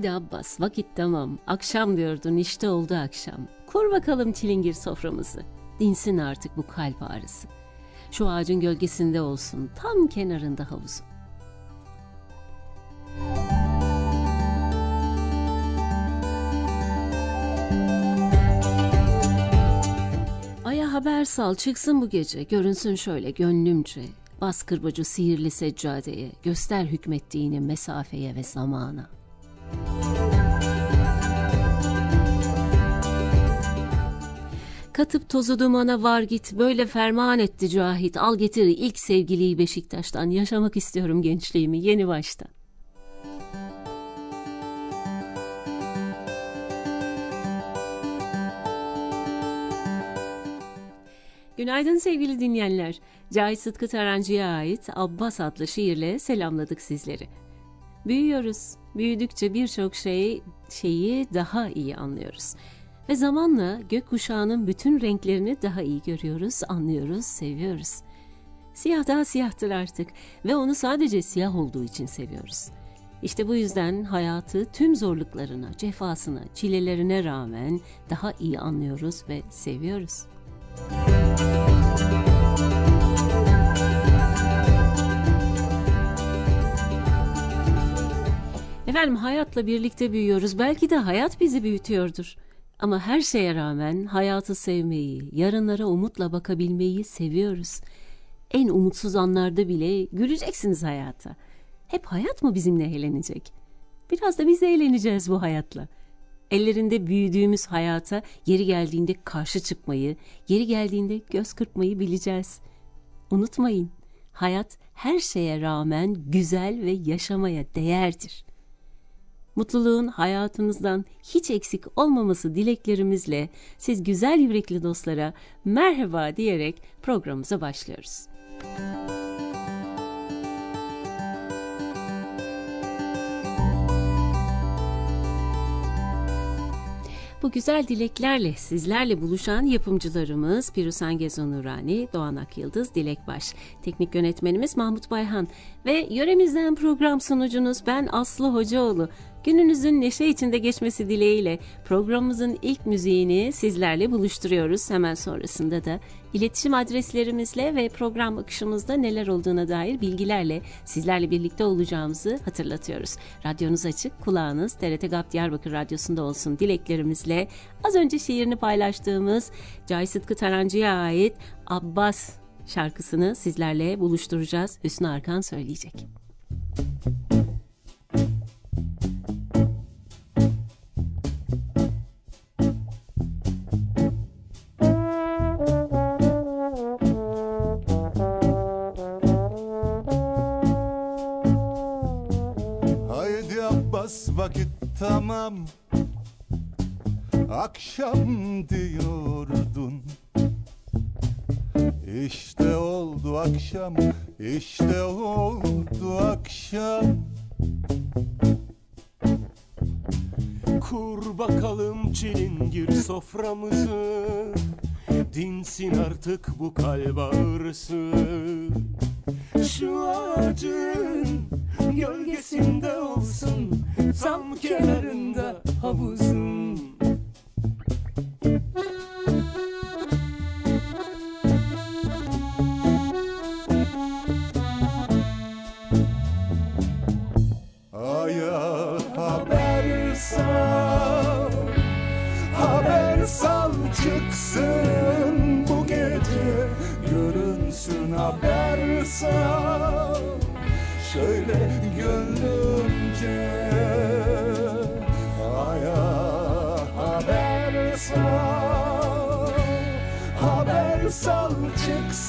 Haydi Abbas vakit tamam. Akşam diyordun işte oldu akşam. Kur bakalım çilingir soframızı. Dinsin artık bu kalp ağrısı. Şu ağacın gölgesinde olsun tam kenarında havuzun. Aya haber sal çıksın bu gece görünsün şöyle gönlümce. Bas kırbacı sihirli seccadeye göster hükmettiğini mesafeye ve zamana.'' Katıp tozu dumana var git böyle ferman etti Cahit al getir ilk sevgiliyi Beşiktaş'tan yaşamak istiyorum gençliğimi yeni baştan. Günaydın sevgili dinleyenler. Cahit Sıtkı Tarancı'ya ait Abbas adlı şiirle selamladık sizleri. Büyüyoruz. Büyüdükçe birçok şey şeyi daha iyi anlıyoruz. Ve zamanla gökkuşağının bütün renklerini daha iyi görüyoruz, anlıyoruz, seviyoruz. Siyah daha siyahtır artık ve onu sadece siyah olduğu için seviyoruz. İşte bu yüzden hayatı tüm zorluklarına, cefasına, çilelerine rağmen daha iyi anlıyoruz ve seviyoruz. Efendim hayatla birlikte büyüyoruz. Belki de hayat bizi büyütüyordur. Ama her şeye rağmen hayatı sevmeyi, yarınlara umutla bakabilmeyi seviyoruz. En umutsuz anlarda bile güleceksiniz hayata. Hep hayat mı bizimle eğlenecek? Biraz da biz eğleneceğiz bu hayatla. Ellerinde büyüdüğümüz hayata yeri geldiğinde karşı çıkmayı, yeri geldiğinde göz kırpmayı bileceğiz. Unutmayın, hayat her şeye rağmen güzel ve yaşamaya değerdir. Mutluluğun hayatınızdan hiç eksik olmaması dileklerimizle siz güzel yürekli dostlara merhaba diyerek programımıza başlıyoruz. Bu güzel dileklerle sizlerle buluşan yapımcılarımız Pirusan Gezon Nurani, Doğan Akyıldız, Dilek Baş. Teknik yönetmenimiz Mahmut Bayhan ve yöremizden program sunucunuz ben Aslı Hocaoğlu. Gününüzün neşe içinde geçmesi dileğiyle programımızın ilk müziğini sizlerle buluşturuyoruz. Hemen sonrasında da iletişim adreslerimizle ve program akışımızda neler olduğuna dair bilgilerle sizlerle birlikte olacağımızı hatırlatıyoruz. Radyonuz açık, kulağınız TRT GAP Diyarbakır Radyosu'nda olsun dileklerimizle az önce şiirini paylaştığımız Cahit Sıtkı Tarancı'ya ait Abbas şarkısını sizlerle buluşturacağız. Hüsnü Arkan söyleyecek. Müzik Akşam diyordun. İşte oldu akşam işte oldu akşam. Kur bakalım çilingir soframızı Dinsin artık bu kalp ağrısı. Şu ağacın gölgesinde olsun Tam kenarında havuzun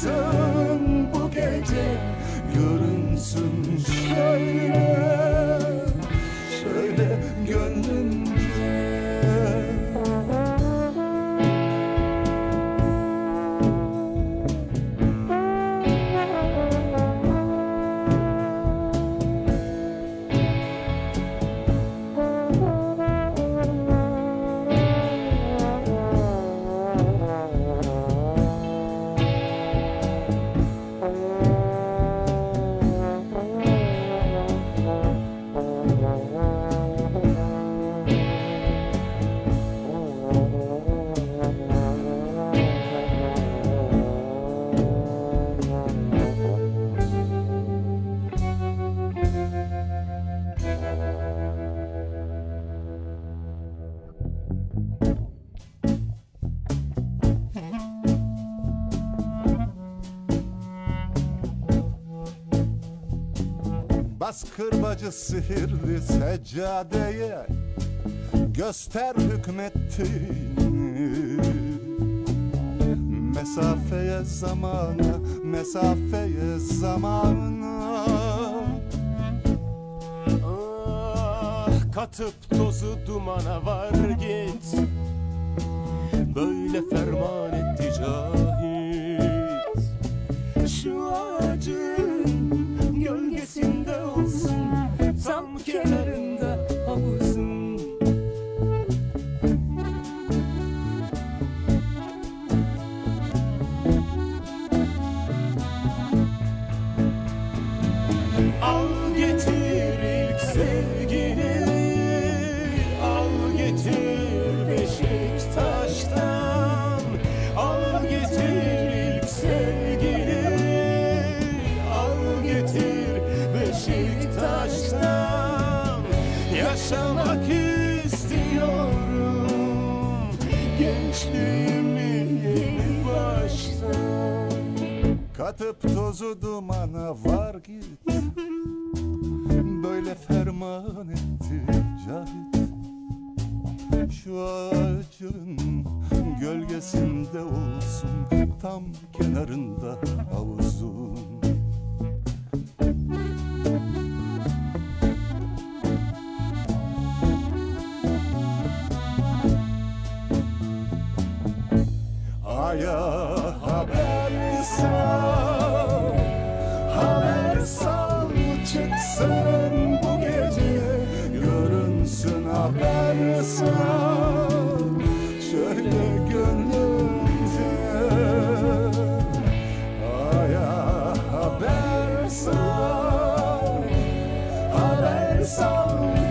çıksın Bas kırbacı sihirli seccadeye Göster hükmettiğini. Mesafeye zamana, mesafeye zamana. Ah, katıp tozu dumana var git. Böyle ferman etti cahit tozu dumana var git. Böyle ferman etti Cahit. Şu ağacın gölgesinde olsun Tam kenarında havuzun. Aya haber sal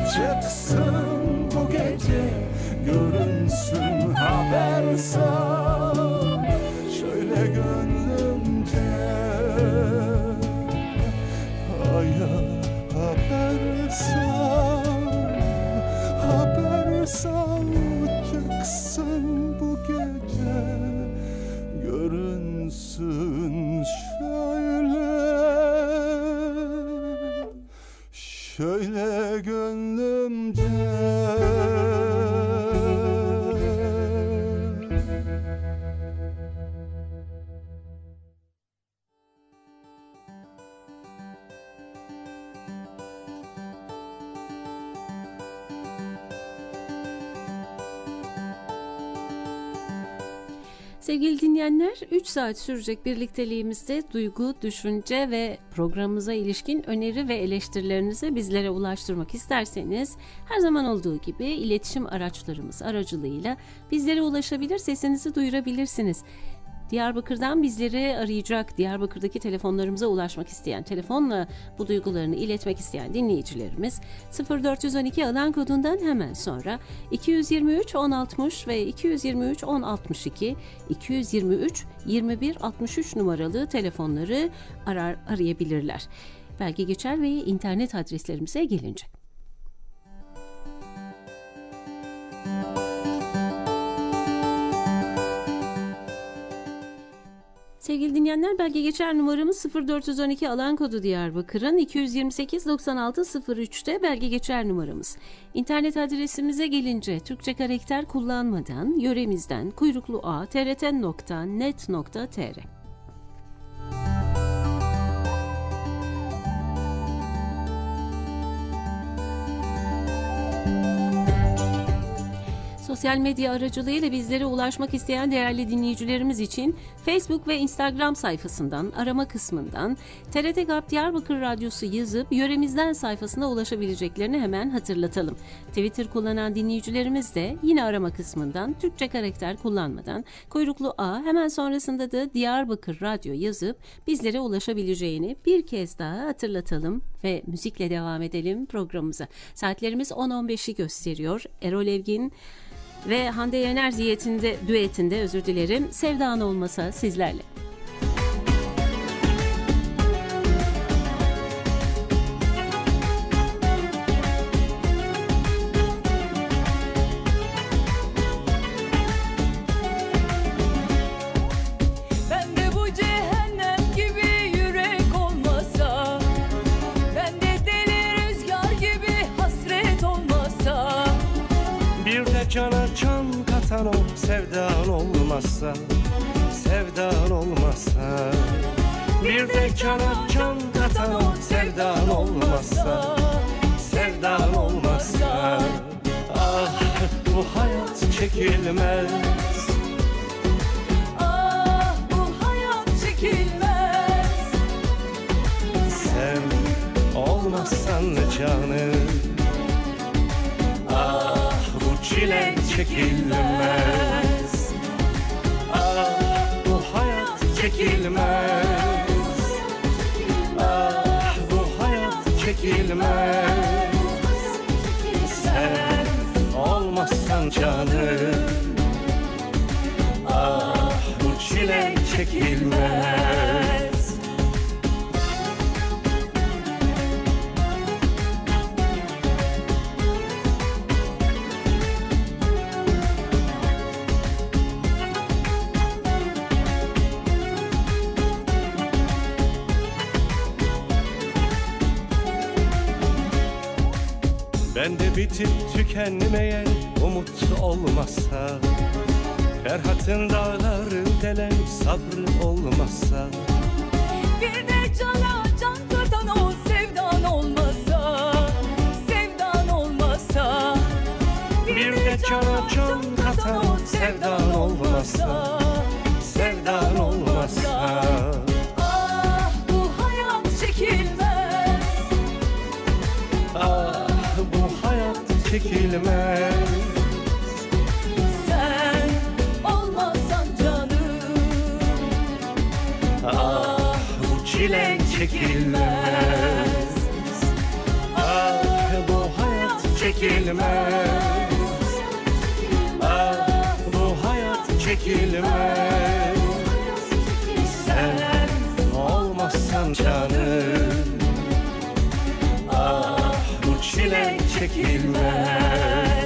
sal 3 saat sürecek birlikteliğimizde duygu, düşünce ve programımıza ilişkin öneri ve eleştirilerinizi bizlere ulaştırmak isterseniz her zaman olduğu gibi iletişim araçlarımız aracılığıyla bizlere ulaşabilir, sesinizi duyurabilirsiniz. Diyarbakır'dan bizleri arayacak, Diyarbakır'daki telefonlarımıza ulaşmak isteyen, telefonla bu duygularını iletmek isteyen dinleyicilerimiz 0412 alan kodundan hemen sonra 223 1060 ve 223 1062 223 21 63 numaralı telefonları arar arayabilirler. Belge geçer ve internet adreslerimize gelince. Sevgili dinleyenler belge geçer numaramız 0412 alan kodu Diyarbakır'ın 228 96 03'te belge geçer numaramız. İnternet adresimize gelince Türkçe karakter kullanmadan yöremizden kuyruklu a trt.net.tr Sosyal medya aracılığıyla bizlere ulaşmak isteyen değerli dinleyicilerimiz için Facebook ve Instagram sayfasından, arama kısmından TRT GAP Diyarbakır Radyosu yazıp yöremizden sayfasına ulaşabileceklerini hemen hatırlatalım. Twitter kullanan dinleyicilerimiz de yine arama kısmından Türkçe karakter kullanmadan kuyruklu A hemen sonrasında da Diyarbakır Radyo yazıp bizlere ulaşabileceğini bir kez daha hatırlatalım ve müzikle devam edelim programımıza. Saatlerimiz 10-15'i gösteriyor. Erol Evgin ve Hande Yener diyetinde, düetinde özür dilerim Sevdan olmasa sizlerle. Olmazsa Sevdan olmazsa Bir de cana can katan o sevdan olmazsa Sevdan olmazsa Ah bu hayat çekilmez. Ah bu hayat çekilmez. Sen olmazsan canım Ah bu çile çekilmez çekilmez Ah bu hayat çekilmez Sen olmazsan canım Ah bu çile çekilmez Bende bitip tükenmeyen umut olmazsa Ferhat'ın dağları delen sabrı olmazsa Bir de cana can katan o sevdan olmasa Sevdan olmasa. Bir de cana can katan o sevdan olmasa Sevdan olmazsa çile çekilmez. Ah bu hayat çekilmez. Ah bu hayat çekilmez. Sen olmazsan canım. Ah bu çile çekilmez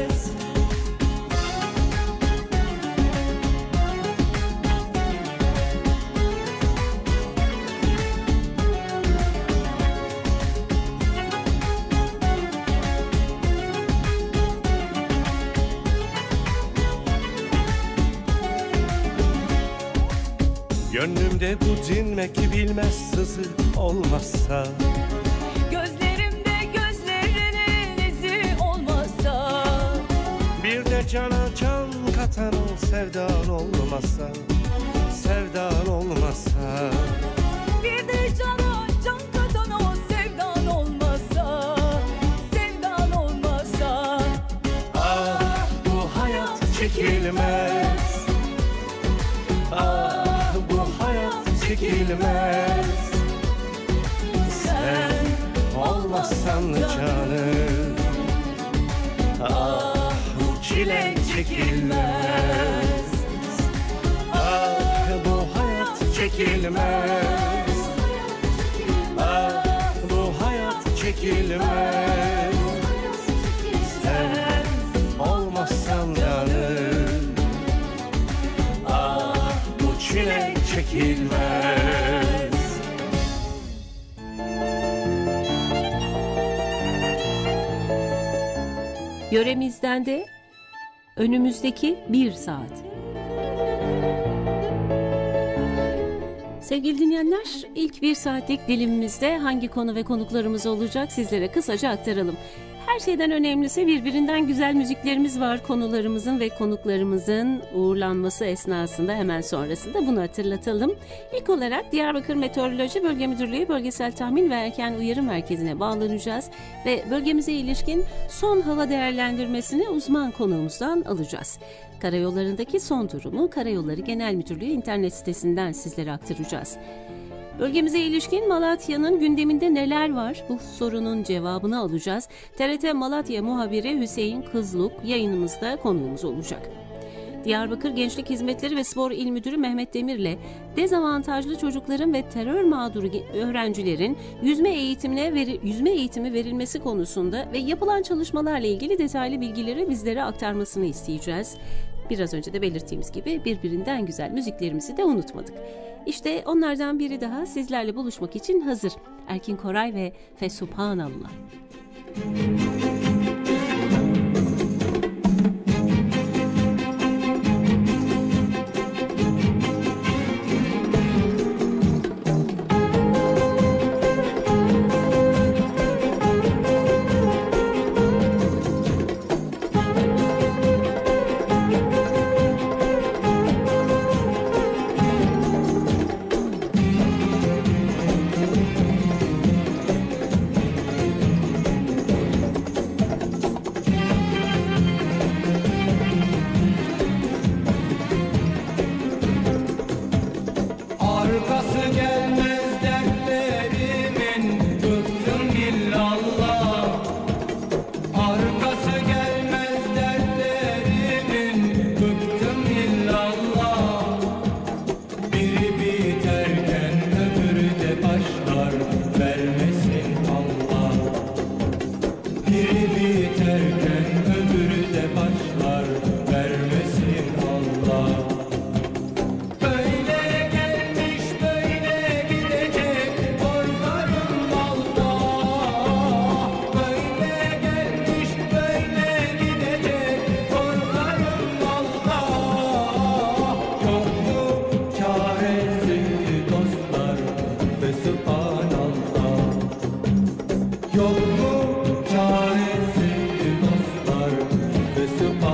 Gönlümde bu dinmek bilmez sızı olmazsa. Gözlerimde gözlerinin izi olmasa Bir de cana can katan sevdan olmazsa. Sevdan olmazsa. Bir de cana bile çekilmez. Ah bu hayat çekilmez. Ah bu hayat çekilmez. Sen olmazsan yanır Ah bu çile çekilmez. Yöremizden de önümüzdeki bir saat. Sevgili dinleyenler, ilk bir saatlik dilimimizde hangi konu ve konuklarımız olacak sizlere kısaca aktaralım. Her şeyden önemlisi birbirinden güzel müziklerimiz var konularımızın ve konuklarımızın uğurlanması esnasında hemen sonrasında bunu hatırlatalım. İlk olarak Diyarbakır Meteoroloji Bölge Müdürlüğü Bölgesel Tahmin ve Erken Uyarı Merkezi'ne bağlanacağız ve bölgemize ilişkin son hava değerlendirmesini uzman konuğumuzdan alacağız. Karayollarındaki son durumu Karayolları Genel Müdürlüğü internet sitesinden sizlere aktaracağız. Bölgemize ilişkin Malatya'nın gündeminde neler var? Bu sorunun cevabını alacağız. TRT Malatya muhabiri Hüseyin Kızluk yayınımızda konuğumuz olacak. Diyarbakır Gençlik Hizmetleri ve Spor İl Müdürü Mehmet Demir'le dezavantajlı çocukların ve terör mağduru öğrencilerin yüzme eğitimine veri, yüzme eğitimi verilmesi konusunda ve yapılan çalışmalarla ilgili detaylı bilgileri bizlere aktarmasını isteyeceğiz. Biraz önce de belirttiğimiz gibi birbirinden güzel müziklerimizi de unutmadık. İşte onlardan biri daha sizlerle buluşmak için hazır. Erkin Koray ve Fesubhanallah. Müzik tomorrow.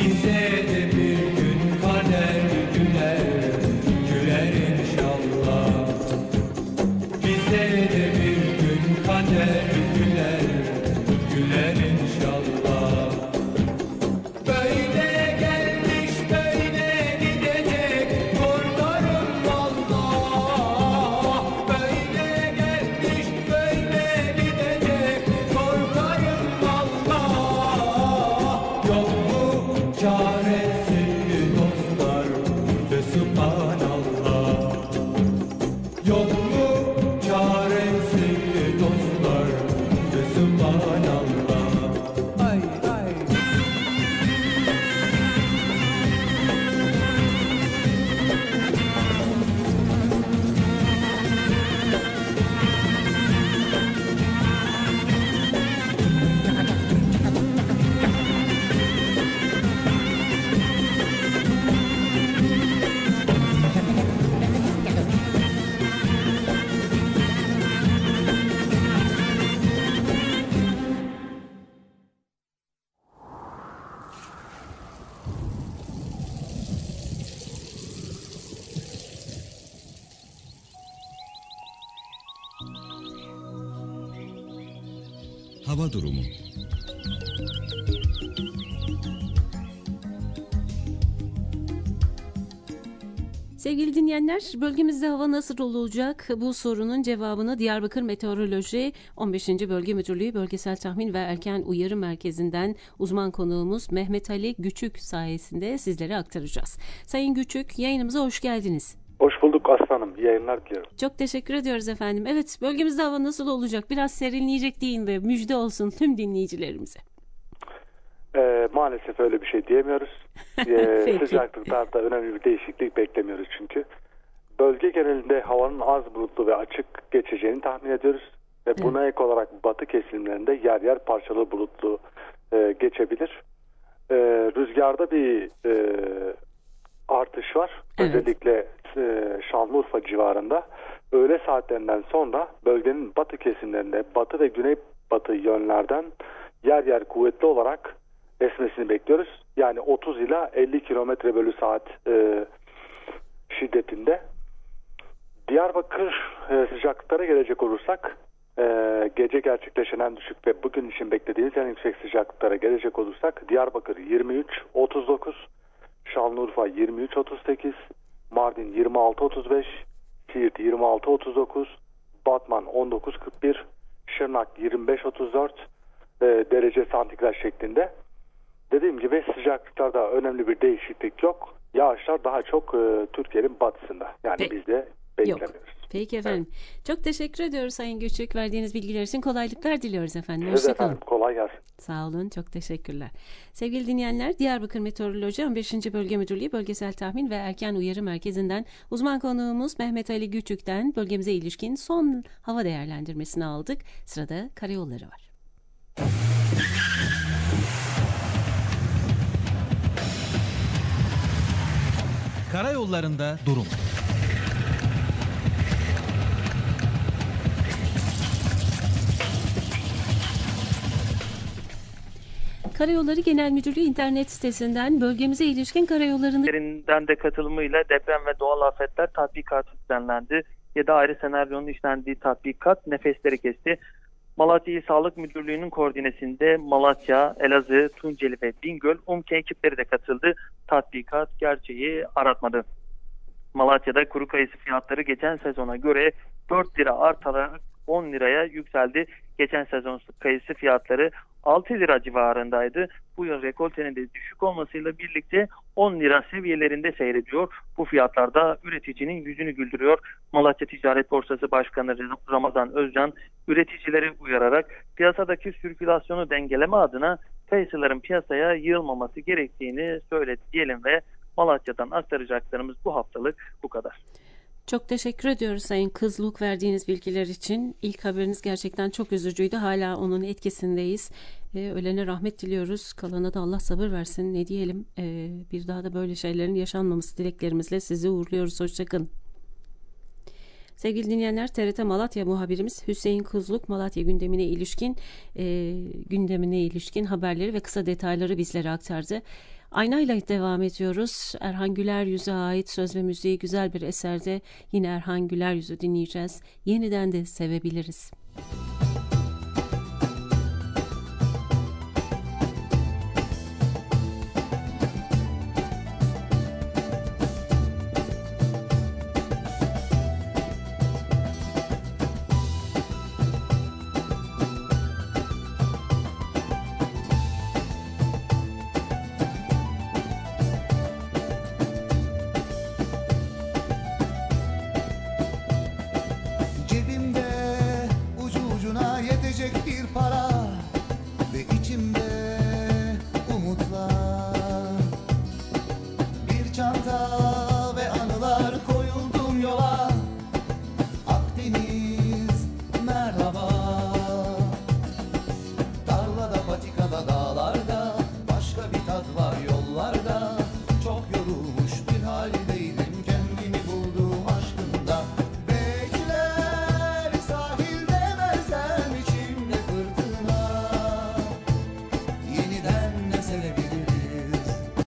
Hava durumu Sevgili dinleyenler, bölgemizde hava nasıl olacak? Bu sorunun cevabını Diyarbakır Meteoroloji 15. Bölge Müdürlüğü Bölgesel Tahmin ve Erken Uyarı Merkezi'nden uzman konuğumuz Mehmet Ali Güçük sayesinde sizlere aktaracağız. Sayın Güçük, yayınımıza hoş geldiniz. Hoş bulduk aslanım. İyi yayınlar diliyorum. Çok teşekkür ediyoruz efendim. Evet, bölgemizde hava nasıl olacak? Biraz serinleyecek değil de müjde olsun tüm dinleyicilerimize. Ee, maalesef öyle bir şey diyemiyoruz. Ee, Peki. sıcaklıklarda önemli bir değişiklik beklemiyoruz çünkü. Bölge genelinde havanın az bulutlu ve açık geçeceğini tahmin ediyoruz. Ve buna ek olarak batı kesimlerinde yer yer parçalı bulutlu e, geçebilir. Ee, rüzgarda bir e, artış var. Evet. Özellikle e, Şanlıurfa civarında. Öğle saatlerinden sonra bölgenin batı kesimlerinde batı ve güneybatı yönlerden yer yer kuvvetli olarak esmesini bekliyoruz. Yani 30 ila 50 kilometre bölü saat e, şiddetinde. Diyarbakır e, sıcaklıklara gelecek olursak e, gece gerçekleşen en düşük ve bugün için beklediğimiz en yüksek sıcaklıklara gelecek olursak Diyarbakır 23-39, Şanlıurfa 23-38, Mardin 26-35, Siirt 26-39, Batman 19-41, Şırnak 25-34 e, derece santigrat şeklinde. Dediğim gibi sıcaklıklarda önemli bir değişiklik yok. Yağışlar daha çok e, Türkiye'nin batısında. Yani Peki. biz de beklemiyoruz. Peki efendim. Çok teşekkür ediyoruz Sayın Güçük. Verdiğiniz bilgiler için kolaylıklar diliyoruz efendim. Hoşçakalın. efendim kolay gelsin. Sağ olun, çok teşekkürler. Sevgili dinleyenler, Diyarbakır Meteoroloji 15. Bölge Müdürlüğü Bölgesel Tahmin ve Erken Uyarı Merkezi'nden uzman konuğumuz Mehmet Ali Güçük'ten bölgemize ilişkin son hava değerlendirmesini aldık. Sırada karayolları var. Karayollarında durum. Karayolları Genel Müdürlüğü internet sitesinden bölgemize ilişkin karayollarını Lerinden de katılımıyla deprem ve doğal afetler tatbikatı düzenlendi. 7 ayrı senaryonun işlendiği tatbikat nefesleri kesti. Malatya İl Sağlık Müdürlüğü'nün koordinesinde Malatya, Elazığ, Tunceli ve Bingöl UMKE ekipleri de katıldı. Tatbikat gerçeği aratmadı. Malatya'da kuru kayısı fiyatları geçen sezona göre 4 lira artarak 10 liraya yükseldi. Geçen sezon kayısı fiyatları 6 lira civarındaydı. Bu yıl rekoltenin de düşük olmasıyla birlikte 10 lira seviyelerinde seyrediyor. Bu fiyatlarda üreticinin yüzünü güldürüyor. Malatya Ticaret Borsası Başkanı Ramazan Özcan üreticileri uyararak piyasadaki sirkülasyonu dengeleme adına kayısıların piyasaya yığılmaması gerektiğini söyledi diyelim ve Malatya'dan aktaracaklarımız bu haftalık bu kadar. Çok teşekkür ediyoruz Sayın Kızluk verdiğiniz bilgiler için. İlk haberiniz gerçekten çok üzücüydü. Hala onun etkisindeyiz. Ee, ölene rahmet diliyoruz. Kalana da Allah sabır versin. Ne diyelim? Ee, bir daha da böyle şeylerin yaşanmaması dileklerimizle sizi uğurluyoruz. Hoşçakalın. Sevgili dinleyenler TRT Malatya muhabirimiz Hüseyin Kuzluk Malatya gündemine ilişkin e, gündemine ilişkin haberleri ve kısa detayları bizlere aktardı. Aynayla devam ediyoruz. Erhan Güler Yüz'e ait söz ve müziği güzel bir eserde yine Erhan Güler Yüz'ü dinleyeceğiz. Yeniden de sevebiliriz.